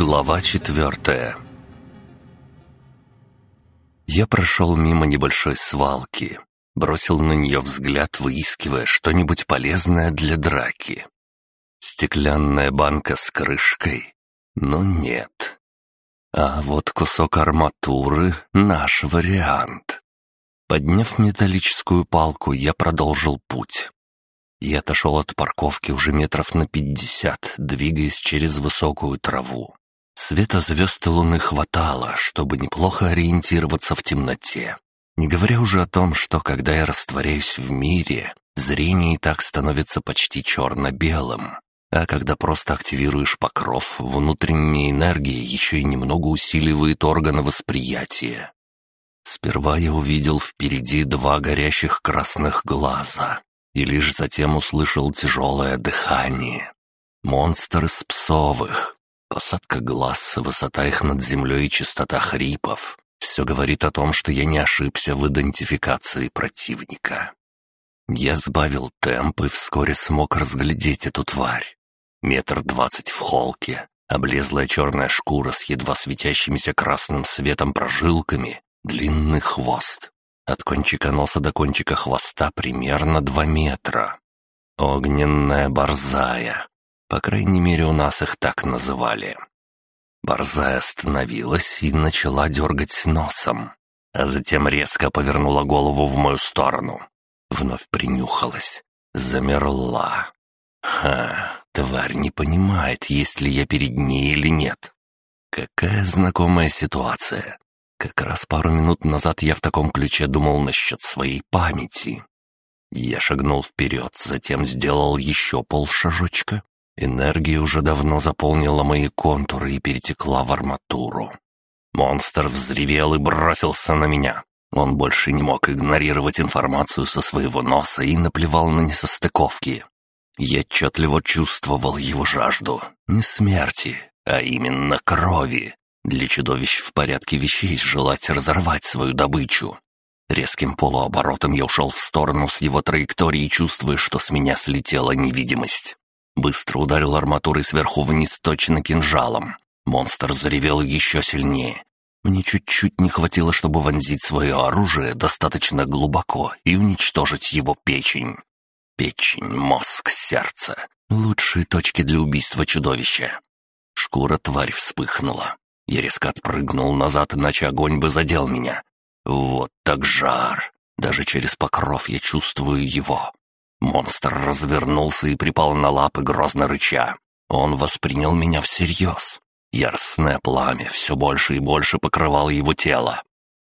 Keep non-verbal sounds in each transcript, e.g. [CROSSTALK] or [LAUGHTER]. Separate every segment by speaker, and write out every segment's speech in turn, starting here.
Speaker 1: Глава четвертая Я прошел мимо небольшой свалки, бросил на нее взгляд, выискивая что-нибудь полезное для драки. Стеклянная банка с крышкой? Но нет. А вот кусок арматуры — наш вариант. Подняв металлическую палку, я продолжил путь. Я отошел от парковки уже метров на пятьдесят, двигаясь через высокую траву. Света звезд и луны хватало, чтобы неплохо ориентироваться в темноте. Не говоря уже о том, что когда я растворяюсь в мире, зрение и так становится почти черно-белым. А когда просто активируешь покров, внутренняя энергия еще и немного усиливает органы восприятия. Сперва я увидел впереди два горящих красных глаза и лишь затем услышал тяжелое дыхание. Монстр из псовых. Посадка глаз, высота их над землей и частота хрипов. Все говорит о том, что я не ошибся в идентификации противника. Я сбавил темп и вскоре смог разглядеть эту тварь. Метр двадцать в холке, облезлая черная шкура с едва светящимися красным светом прожилками, длинный хвост. От кончика носа до кончика хвоста примерно два метра. Огненная борзая. По крайней мере, у нас их так называли. Борзая остановилась и начала дергать носом, а затем резко повернула голову в мою сторону. Вновь принюхалась. Замерла. Ха, тварь не понимает, есть ли я перед ней или нет. Какая знакомая ситуация. Как раз пару минут назад я в таком ключе думал насчет своей памяти. Я шагнул вперед, затем сделал еще полшажочка. Энергия уже давно заполнила мои контуры и перетекла в арматуру. Монстр взревел и бросился на меня. Он больше не мог игнорировать информацию со своего носа и наплевал на несостыковки. Я отчетливо чувствовал его жажду. Не смерти, а именно крови. Для чудовищ в порядке вещей желать разорвать свою добычу. Резким полуоборотом я ушел в сторону с его траектории, чувствуя, что с меня слетела невидимость. Быстро ударил арматурой сверху вниз точно кинжалом. Монстр заревел еще сильнее. Мне чуть-чуть не хватило, чтобы вонзить свое оружие достаточно глубоко и уничтожить его печень. Печень, мозг, сердце — лучшие точки для убийства чудовища. Шкура тварь вспыхнула. Я резко отпрыгнул назад, иначе огонь бы задел меня. Вот так жар. Даже через покров я чувствую его. Монстр развернулся и припал на лапы, грозно рыча. Он воспринял меня всерьез. Яростное пламя все больше и больше покрывало его тело.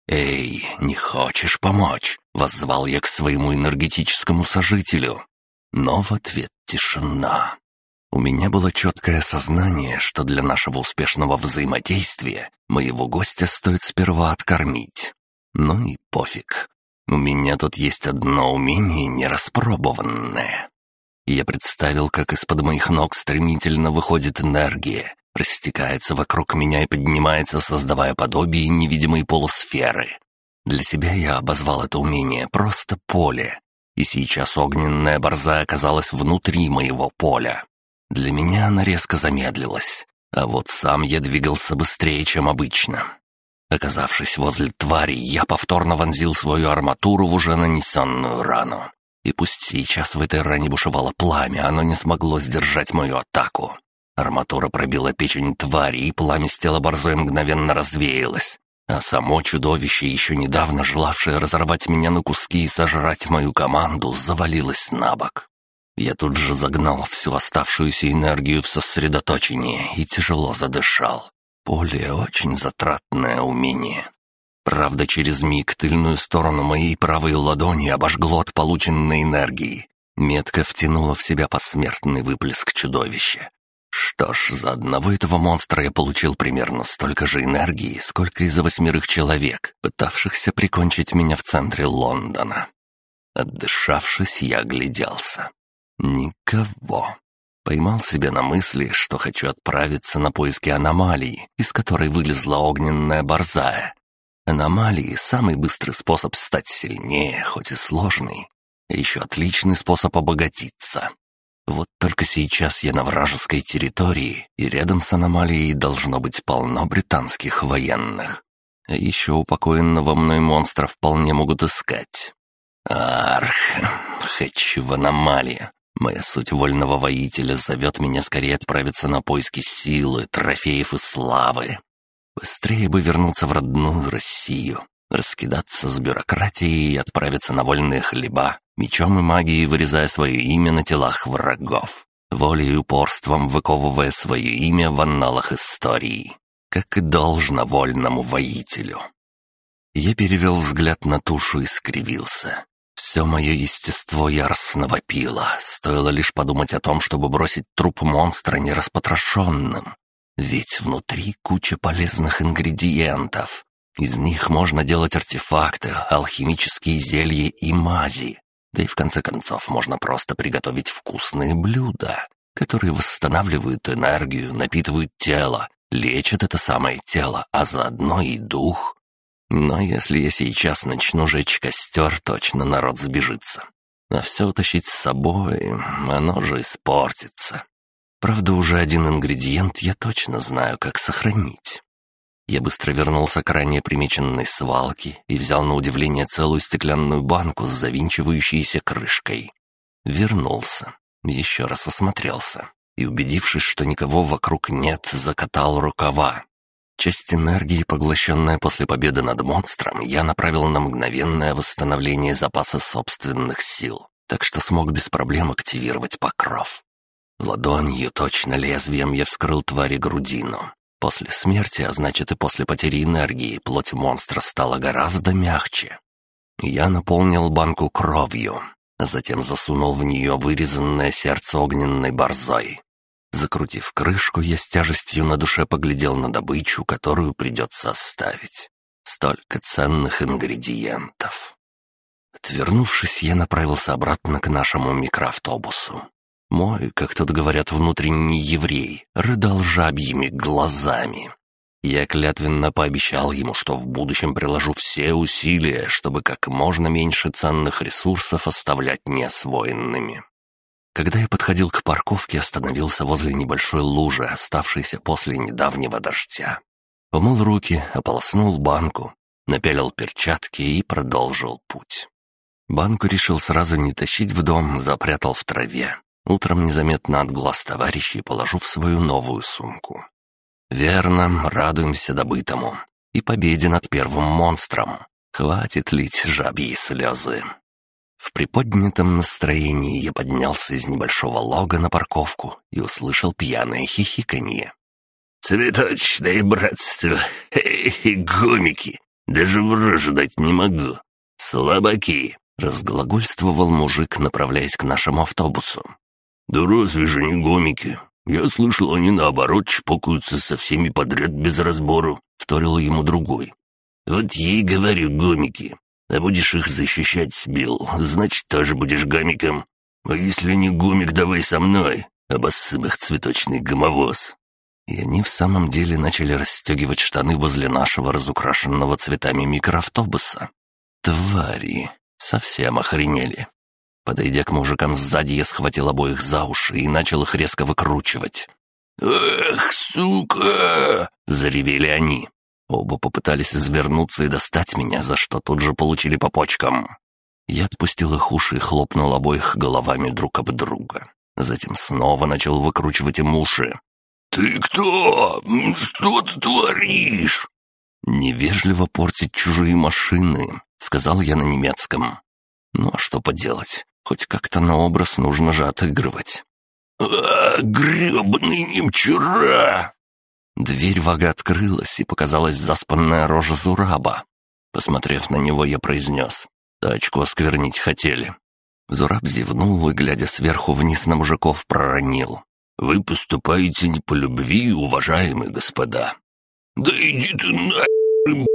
Speaker 1: «Эй, не хочешь помочь?» — воззвал я к своему энергетическому сожителю. Но в ответ тишина. У меня было четкое сознание, что для нашего успешного взаимодействия моего гостя стоит сперва откормить. Ну и пофиг. У меня тут есть одно умение нераспробованное. Я представил, как из-под моих ног стремительно выходит энергия, растекается вокруг меня и поднимается, создавая подобие невидимой полусферы. Для себя я обозвал это умение просто поле, и сейчас огненная борза оказалась внутри моего поля. Для меня она резко замедлилась, а вот сам я двигался быстрее, чем обычно. Оказавшись возле твари, я повторно вонзил свою арматуру в уже нанесенную рану. И пусть сейчас в этой ране бушевало пламя, оно не смогло сдержать мою атаку. Арматура пробила печень твари, и пламя с тела борзой мгновенно развеялось. А само чудовище, еще недавно желавшее разорвать меня на куски и сожрать мою команду, завалилось на бок. Я тут же загнал всю оставшуюся энергию в сосредоточение и тяжело задышал. Поле — очень затратное умение. Правда, через миг тыльную сторону моей правой ладони обожгло от полученной энергии. Метка втянула в себя посмертный выплеск чудовища. Что ж, за одного этого монстра я получил примерно столько же энергии, сколько и за восьмерых человек, пытавшихся прикончить меня в центре Лондона. Отдышавшись, я огляделся. Никого. Поймал себя на мысли, что хочу отправиться на поиски аномалии, из которой вылезла огненная борзая. Аномалии — самый быстрый способ стать сильнее, хоть и сложный. А еще отличный способ обогатиться. Вот только сейчас я на вражеской территории, и рядом с аномалией должно быть полно британских военных. А еще упокоенного мной монстра вполне могут искать. Арх, [LAUGHS] хочу в аномалию. Моя суть вольного воителя зовет меня скорее отправиться на поиски силы, трофеев и славы. Быстрее бы вернуться в родную Россию, раскидаться с бюрократией и отправиться на вольные хлеба, мечом и магией вырезая свое имя на телах врагов, волей и упорством выковывая свое имя в анналах истории, как и должно вольному воителю. Я перевел взгляд на тушу и скривился. Все мое естество яростно вопило, стоило лишь подумать о том, чтобы бросить труп монстра нераспотрошенным. Ведь внутри куча полезных ингредиентов. Из них можно делать артефакты, алхимические зелья и мази. Да и в конце концов можно просто приготовить вкусные блюда, которые восстанавливают энергию, напитывают тело, лечат это самое тело, а заодно и дух. Но если я сейчас начну жечь костер, точно народ сбежится. А все утащить с собой, оно же испортится. Правда, уже один ингредиент я точно знаю, как сохранить. Я быстро вернулся к ранее примеченной свалке и взял на удивление целую стеклянную банку с завинчивающейся крышкой. Вернулся, еще раз осмотрелся и, убедившись, что никого вокруг нет, закатал рукава. Часть энергии, поглощенная после победы над монстром, я направил на мгновенное восстановление запаса собственных сил, так что смог без проблем активировать покров. Ладонью, точно лезвием, я вскрыл твари грудину. После смерти, а значит и после потери энергии, плоть монстра стала гораздо мягче. Я наполнил банку кровью, затем засунул в нее вырезанное сердце огненной борзой. Закрутив крышку, я с тяжестью на душе поглядел на добычу, которую придется оставить. Столько ценных ингредиентов. Отвернувшись, я направился обратно к нашему микроавтобусу. Мой, как тут говорят, внутренний еврей, рыдал жабьими глазами. Я клятвенно пообещал ему, что в будущем приложу все усилия, чтобы как можно меньше ценных ресурсов оставлять неосвоенными. Когда я подходил к парковке, остановился возле небольшой лужи, оставшейся после недавнего дождя. Помыл руки, ополоснул банку, напялил перчатки и продолжил путь. Банку решил сразу не тащить в дом, запрятал в траве. Утром незаметно от глаз товарищей положу в свою новую сумку. Верно, радуемся добытому. И победе над первым монстром. Хватит лить жабьи слезы. В приподнятом настроении я поднялся из небольшого лога на парковку и услышал пьяное хихиканье. «Цветочное братство! Эй, гомики! Даже в дать не могу! Слабаки!» — разглагольствовал мужик, направляясь к нашему автобусу. «Да разве же не гомики? Я слышал, они наоборот чпокаются со всеми подряд без разбору», — вторил ему другой. «Вот ей говорю, гомики. А будешь их защищать, Билл, значит, тоже будешь гомиком. А если не гомик, давай со мной, обоссым их цветочный гомовоз». И они в самом деле начали расстегивать штаны возле нашего разукрашенного цветами микроавтобуса. Твари, совсем охренели. Подойдя к мужикам сзади, я схватил обоих за уши и начал их резко выкручивать. «Эх, сука!» — заревели они. Оба попытались извернуться и достать меня, за что тут же получили по почкам. Я отпустил их уши и хлопнул обоих головами друг об друга. Затем снова начал выкручивать им уши. «Ты кто? Что ты творишь?» «Невежливо портить чужие машины», — сказал я на немецком. «Ну а что поделать? Хоть как-то на образ нужно же отыгрывать». «А, гребаный немчура!» Дверь вага открылась, и показалась заспанная рожа Зураба. Посмотрев на него, я произнес. «Тачку осквернить хотели». Зураб зевнул и, глядя сверху вниз на мужиков, проронил. «Вы поступаете не по любви, уважаемые господа». «Да иди ты нахер,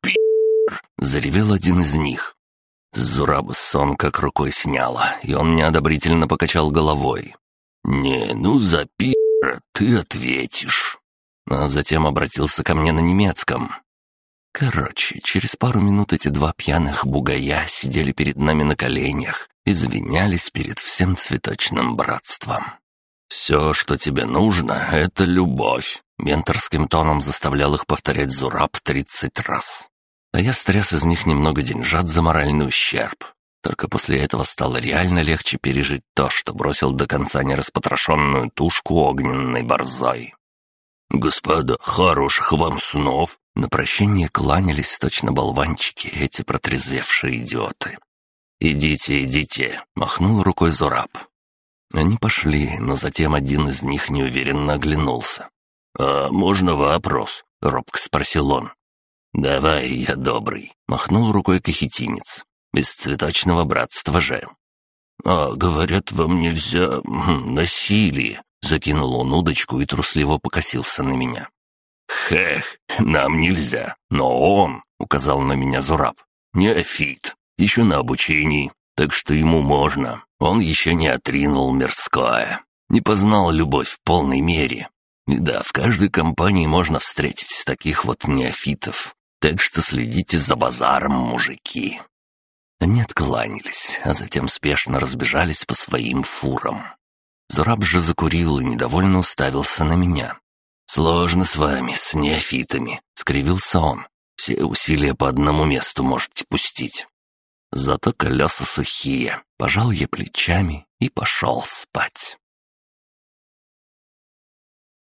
Speaker 1: пи***р!» — заревел один из них. Зураба сон как рукой сняла, и он неодобрительно покачал головой. «Не, ну за пи***ра ты ответишь» а затем обратился ко мне на немецком. Короче, через пару минут эти два пьяных бугая сидели перед нами на коленях извинялись перед всем цветочным братством. «Все, что тебе нужно, — это любовь», — менторским тоном заставлял их повторять Зураб тридцать раз. А я стряс из них немного деньжат за моральный ущерб. Только после этого стало реально легче пережить то, что бросил до конца нераспотрошенную тушку огненной борзой. «Господа, хороших вам снов!» На прощение кланялись точно болванчики, эти протрезвевшие идиоты. «Идите, идите!» — махнул рукой Зураб. Они пошли, но затем один из них неуверенно оглянулся. «А можно вопрос?» — робко спросил он. «Давай, я добрый», — махнул рукой кахетинец. «Без цветочного братства же». «А, говорят, вам нельзя... насилие», — закинул он удочку и трусливо покосился на меня. «Хех, нам нельзя, но он», — указал на меня Зураб, — «неофит, еще на обучении, так что ему можно. Он еще не отринул мирское, не познал любовь в полной мере. И да, в каждой компании можно встретить таких вот неофитов, так что следите за базаром, мужики». Они откланялись, а затем спешно разбежались по своим фурам. Зураб же закурил и недовольно уставился на меня. «Сложно с вами, с неофитами», — скривился он. «Все усилия по одному месту можете пустить». Зато колеса сухие. Пожал я плечами и пошел спать.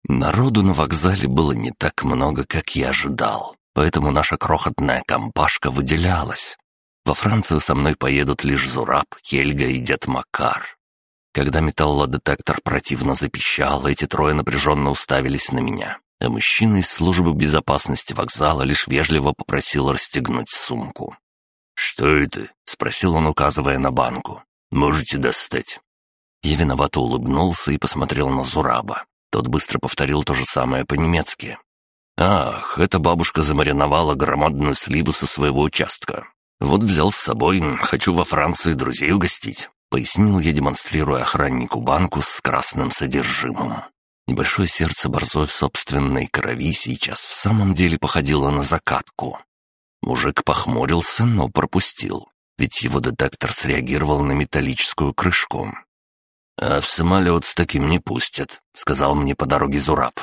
Speaker 1: Народу на вокзале было не так много, как я ожидал, поэтому наша крохотная компашка выделялась. Во Францию со мной поедут лишь Зураб, Хельга и дед Макар. Когда металлодетектор противно запищал, эти трое напряженно уставились на меня, а мужчина из службы безопасности вокзала лишь вежливо попросил расстегнуть сумку. «Что это?» — спросил он, указывая на банку. «Можете достать». Я виновато улыбнулся и посмотрел на Зураба. Тот быстро повторил то же самое по-немецки. «Ах, эта бабушка замариновала громадную сливу со своего участка. Вот взял с собой, хочу во Франции друзей угостить», — пояснил я, демонстрируя охраннику банку с красным содержимым. Небольшое сердце борзой в собственной крови сейчас в самом деле походило на закатку. Мужик похмурился, но пропустил, ведь его детектор среагировал на металлическую крышку. «А в самолет с таким не пустят», — сказал мне по дороге Зураб.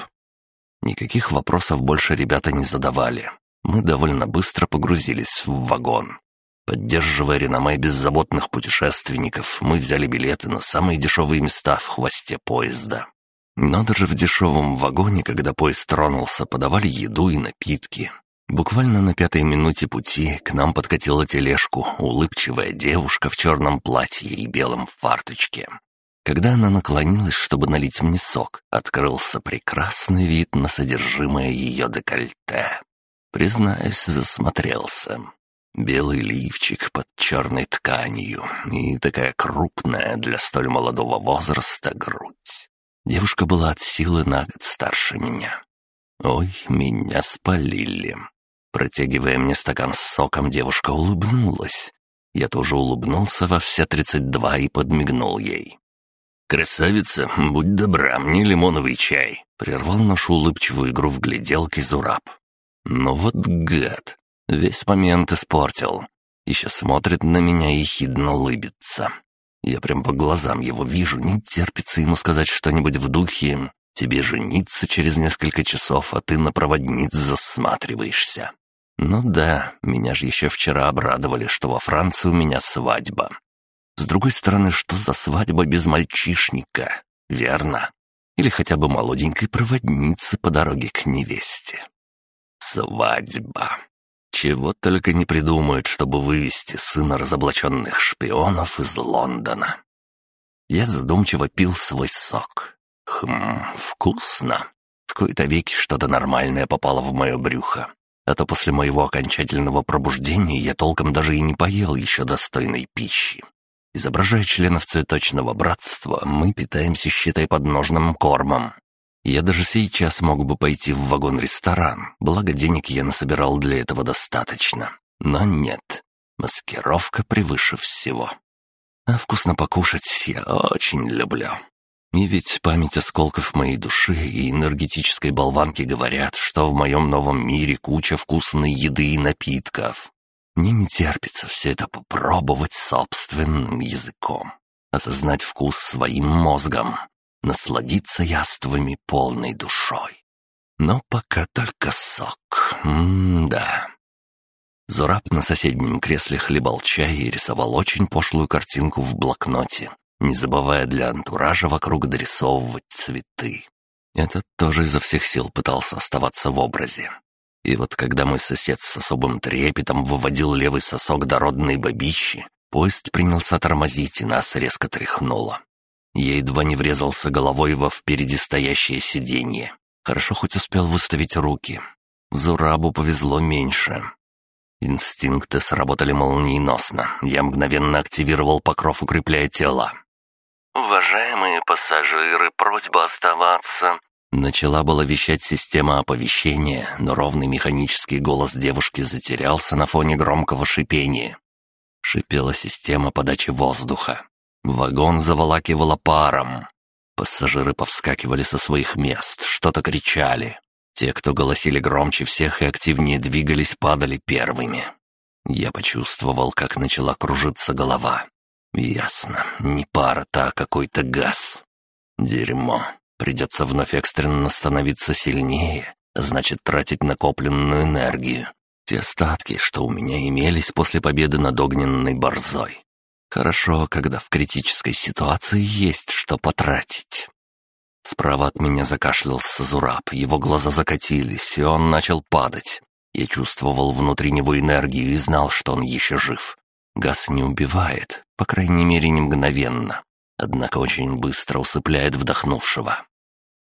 Speaker 1: Никаких вопросов больше ребята не задавали. Мы довольно быстро погрузились в вагон. Поддерживая реноме беззаботных путешественников, мы взяли билеты на самые дешевые места в хвосте поезда. Но даже в дешевом вагоне, когда поезд тронулся, подавали еду и напитки, Буквально на пятой минуте пути к нам подкатила тележку улыбчивая девушка в черном платье и белом фарточке. Когда она наклонилась, чтобы налить мне сок, открылся прекрасный вид на содержимое ее декольте. Признаюсь, засмотрелся. Белый лифчик под черной тканью и такая крупная для столь молодого возраста грудь. Девушка была от силы на год старше меня. Ой, меня спалили. Протягивая мне стакан с соком, девушка улыбнулась. Я тоже улыбнулся во все тридцать два и подмигнул ей. «Красавица, будь добра, мне лимоновый чай», — прервал нашу улыбчивую игру в гляделки Зураб. «Ну вот гад, весь момент испортил. Еще смотрит на меня и хидно улыбится. Я прям по глазам его вижу, не терпится ему сказать что-нибудь в духе «Тебе жениться через несколько часов, а ты на проводниц засматриваешься». Ну да, меня же еще вчера обрадовали, что во Франции у меня свадьба. С другой стороны, что за свадьба без мальчишника? Верно. Или хотя бы молоденькой проводницы по дороге к невесте. Свадьба. Чего только не придумают, чтобы вывести сына разоблаченных шпионов из Лондона. Я задумчиво пил свой сок. Хм, вкусно. В кои-то веки что-то нормальное попало в мое брюхо а то после моего окончательного пробуждения я толком даже и не поел еще достойной пищи. Изображая членов цветочного братства, мы питаемся, считай, подножным кормом. Я даже сейчас мог бы пойти в вагон-ресторан, благо денег я насобирал для этого достаточно. Но нет, маскировка превыше всего. А вкусно покушать я очень люблю. И ведь память осколков моей души и энергетической болванки говорят, что в моем новом мире куча вкусной еды и напитков. Мне не терпится все это попробовать собственным языком, осознать вкус своим мозгом, насладиться яствами полной душой. Но пока только сок. М-да. Зураб на соседнем кресле хлебал чай и рисовал очень пошлую картинку в блокноте, не забывая для антуража вокруг дорисовывать цветы. Этот тоже изо всех сил пытался оставаться в образе. И вот когда мой сосед с особым трепетом выводил левый сосок дородной бабищи, поезд принялся тормозить, и нас резко тряхнуло. Я едва не врезался головой во впереди стоящее сиденье. Хорошо хоть успел выставить руки. Зурабу повезло меньше. Инстинкты сработали молниеносно. Я мгновенно активировал покров, укрепляя тело. «Уважаемые пассажиры, просьба оставаться...» Начала была вещать система оповещения, но ровный механический голос девушки затерялся на фоне громкого шипения. Шипела система подачи воздуха. Вагон заволакивало паром. Пассажиры повскакивали со своих мест, что-то кричали. Те, кто голосили громче всех и активнее двигались, падали первыми. Я почувствовал, как начала кружиться голова. Ясно, не пара-то, а какой-то газ. Дерьмо. Придется вновь экстренно становиться сильнее, значит тратить накопленную энергию. Те остатки, что у меня имелись после победы над огненной борзой. Хорошо, когда в критической ситуации есть что потратить. Справа от меня закашлялся Зураб, его глаза закатились, и он начал падать. Я чувствовал внутри него энергию и знал, что он еще жив. Газ не убивает, по крайней мере, не мгновенно, однако очень быстро усыпляет вдохнувшего.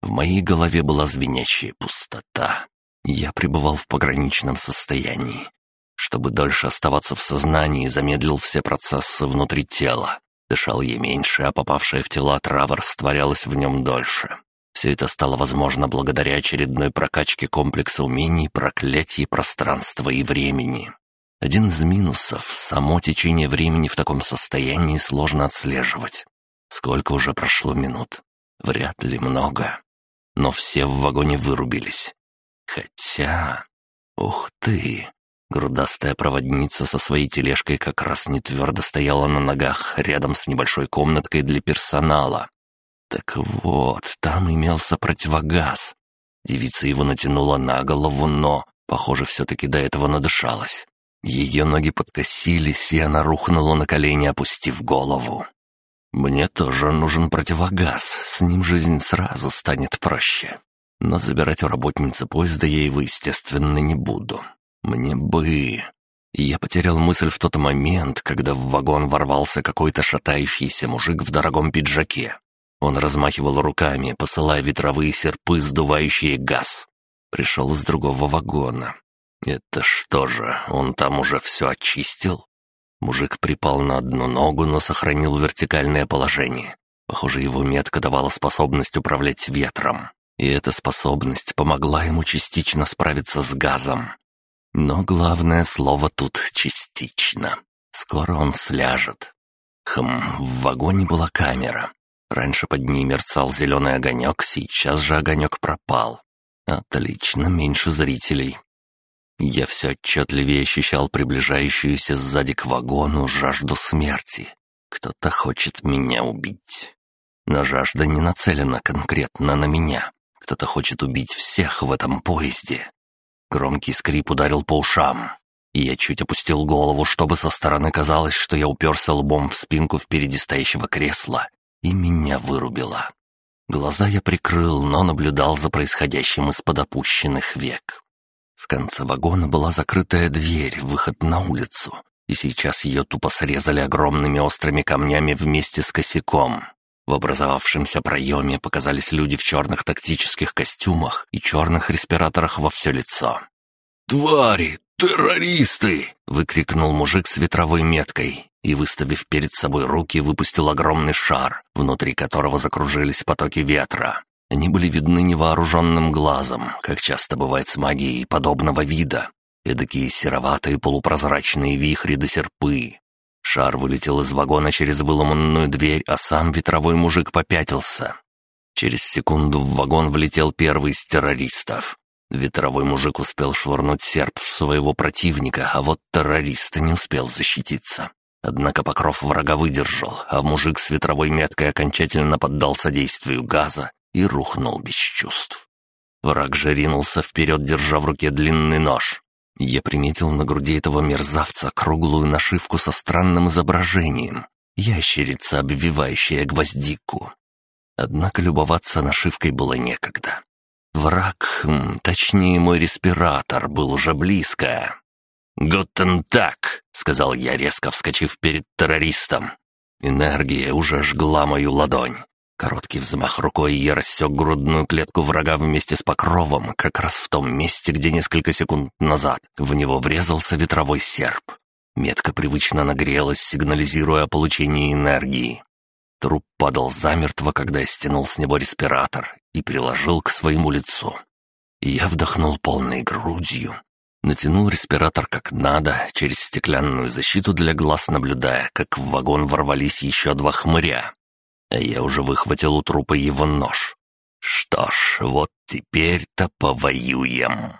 Speaker 1: В моей голове была звенящая пустота. Я пребывал в пограничном состоянии. Чтобы дольше оставаться в сознании, замедлил все процессы внутри тела. Дышал я меньше, а попавшая в тело трава растворялась в нем дольше. Все это стало возможно благодаря очередной прокачке комплекса умений, проклятий, пространства и времени. Один из минусов — само течение времени в таком состоянии сложно отслеживать. Сколько уже прошло минут? Вряд ли много. Но все в вагоне вырубились. Хотя... Ух ты! Грудастая проводница со своей тележкой как раз не твердо стояла на ногах рядом с небольшой комнаткой для персонала. Так вот, там имелся противогаз. Девица его натянула на голову, но, похоже, все-таки до этого надышалась. Ее ноги подкосились, и она рухнула на колени, опустив голову. «Мне тоже нужен противогаз, с ним жизнь сразу станет проще. Но забирать у работницы поезда я его, естественно, не буду. Мне бы... я потерял мысль в тот момент, когда в вагон ворвался какой-то шатающийся мужик в дорогом пиджаке. Он размахивал руками, посылая ветровые серпы, сдувающие газ. Пришел из другого вагона. Это что же, он там уже все очистил? Мужик припал на одну ногу, но сохранил вертикальное положение. Похоже, его метка давала способность управлять ветром. И эта способность помогла ему частично справиться с газом. Но главное слово тут «частично». Скоро он сляжет. Хм, в вагоне была камера. Раньше под ней мерцал зеленый огонек, сейчас же огонек пропал. Отлично, меньше зрителей. Я все отчетливее ощущал приближающуюся сзади к вагону жажду смерти. Кто-то хочет меня убить. Но жажда не нацелена конкретно на меня. Кто-то хочет убить всех в этом поезде. Громкий скрип ударил по ушам. Я чуть опустил голову, чтобы со стороны казалось, что я уперся лбом в спинку впереди стоящего кресла, и меня вырубило. Глаза я прикрыл, но наблюдал за происходящим из-под опущенных век. В конце вагона была закрытая дверь, выход на улицу, и сейчас ее тупо срезали огромными острыми камнями вместе с косяком. В образовавшемся проеме показались люди в черных тактических костюмах и черных респираторах во все лицо. «Твари! Террористы!» — выкрикнул мужик с ветровой меткой и, выставив перед собой руки, выпустил огромный шар, внутри которого закружились потоки ветра. Они были видны невооруженным глазом, как часто бывает с магией подобного вида. Эдакие сероватые полупрозрачные вихри до серпы, Шар вылетел из вагона через выломанную дверь, а сам ветровой мужик попятился. Через секунду в вагон влетел первый из террористов. Ветровой мужик успел швырнуть серп в своего противника, а вот террорист не успел защититься. Однако покров врага выдержал, а мужик с ветровой меткой окончательно поддался действию газа и рухнул без чувств. Враг же ринулся вперед, держа в руке длинный нож. Я приметил на груди этого мерзавца круглую нашивку со странным изображением. Ящерица, обвивающая гвоздику. Однако любоваться нашивкой было некогда. Враг, точнее мой респиратор, был уже близко. «Гутен так», — сказал я, резко вскочив перед террористом. Энергия уже жгла мою ладонь. Короткий взмах рукой, я рассек грудную клетку врага вместе с покровом, как раз в том месте, где несколько секунд назад в него врезался ветровой серп. Метка привычно нагрелась, сигнализируя о получении энергии. Труп падал замертво, когда я стянул с него респиратор и приложил к своему лицу. Я вдохнул полной грудью, натянул респиратор как надо, через стеклянную защиту для глаз наблюдая, как в вагон ворвались еще два хмыря. А я уже выхватил у трупа его нож. Что ж, вот теперь-то повоюем.